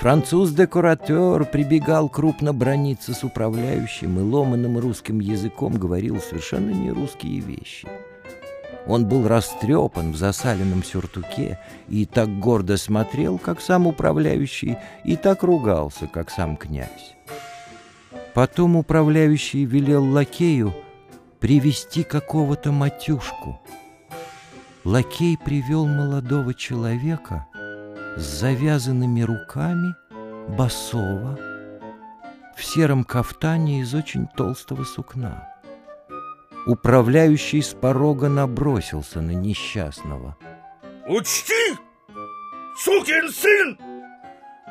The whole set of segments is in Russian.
Француз-декоратер прибегал крупно брониться с управляющим и ломаным русским языком говорил совершенно не русские вещи. Он был растрепан в засаленном сюртуке и так гордо смотрел, как сам управляющий, и так ругался, как сам князь. Потом управляющий велел лакею привести какого-то матюшку. Лакей привел молодого человека с завязанными руками, босого, в сером кафтане из очень толстого сукна. Управляющий с порога набросился на несчастного. «Учти, сукин сын!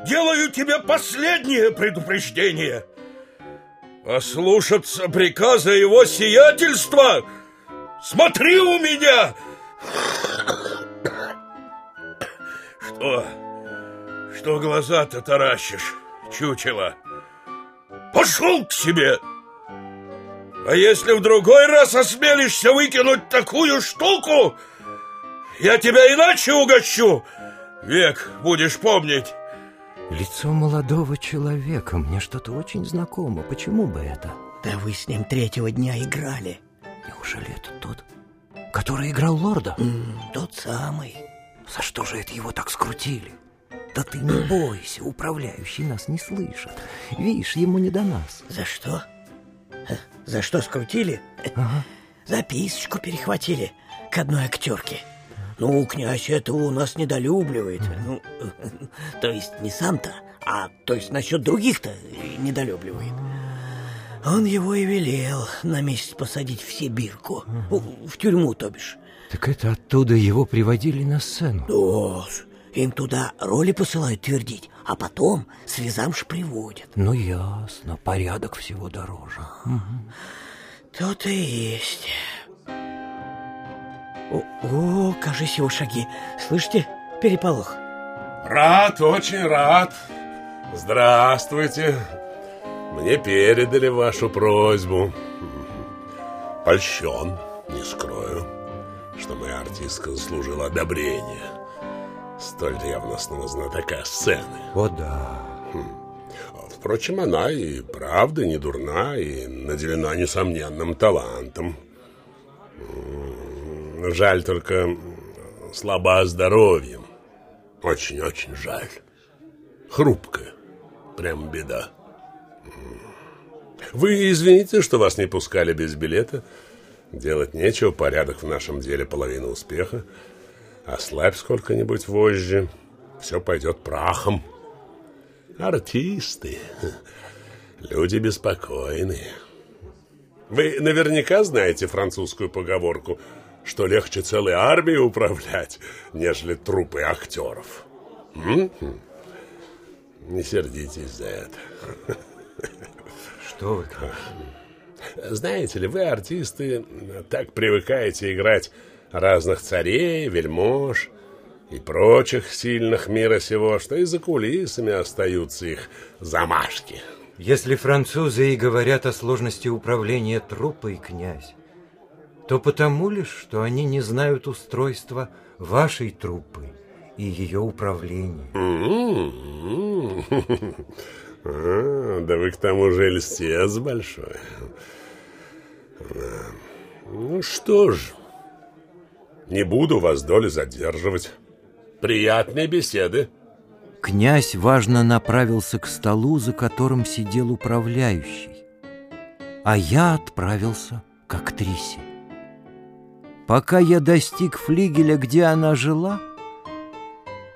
Делаю тебе последнее предупреждение! Ослушаться приказа его сиятельства! Смотри у меня!» «Что? Что глаза-то таращишь, чучело? Пошел к себе!» А если в другой раз осмелишься выкинуть такую штуку, я тебя иначе угощу. Век будешь помнить. Лицо молодого человека мне что-то очень знакомо. Почему бы это? Да вы с ним третьего дня играли. Неужели это тот, который играл лорда? М, тот самый. За что же это его так скрутили? Да ты не бойся, управляющий нас не слышит. Видишь, ему не до нас. За что? Э, За что скрутили? Ага. Записочку перехватили к одной актерке. Ну, князь этого у нас недолюбливает. Ну, то есть не сам-то, а то есть насчет других-то недолюбливает. Он его и велел на месяц посадить в Сибирку. В- В тюрьму, то бишь. Так это оттуда его приводили на сцену. Да, им туда роли посылают твердить, а потом связамш приводят. Ну, ясно, порядок всего дороже. То-то и есть. О, о, кажись, его шаги. Слышите? Переполох. Рад, очень рад. Здравствуйте. Мне передали вашу просьбу. Польщен, не скрою, что моя артистка заслужила одобрение столь ревностного знатока сцены. О, да. Впрочем, она и правда не дурна, и наделена несомненным талантом. Жаль только слаба здоровьем. Очень-очень жаль. Хрупкая. Прям беда. Вы извините, что вас не пускали без билета. Делать нечего, порядок в нашем деле половина успеха. Ослабь сколько-нибудь вожжи, все пойдет прахом. Артисты. Люди беспокойные. Вы наверняка знаете французскую поговорку, что легче целой армией управлять, нежели трупы актеров. М? Не сердитесь за это. Что вы там? Знаете ли, вы, артисты, так привыкаете играть разных царей, вельмож и прочих сильных мира сего, что и за кулисами остаются их замашки. Если французы и говорят о сложности управления труппой, князь, то потому лишь, что они не знают устройства вашей труппы и ее управления. А, Да вы к тому же льстец большой. Ну что ж, не буду вас доли задерживать. Приятной беседы. Князь важно направился к столу, за которым сидел управляющий, а я отправился к актрисе. Пока я достиг флигеля, где она жила,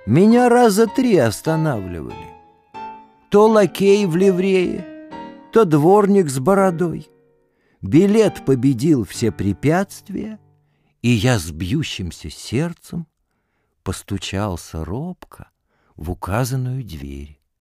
меня раза три останавливали. То лакей в ливрее, то дворник с бородой. Билет победил все препятствия, и я с бьющимся сердцем постучался робко в указанную дверь.